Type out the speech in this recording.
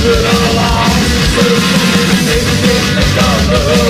Good along, good,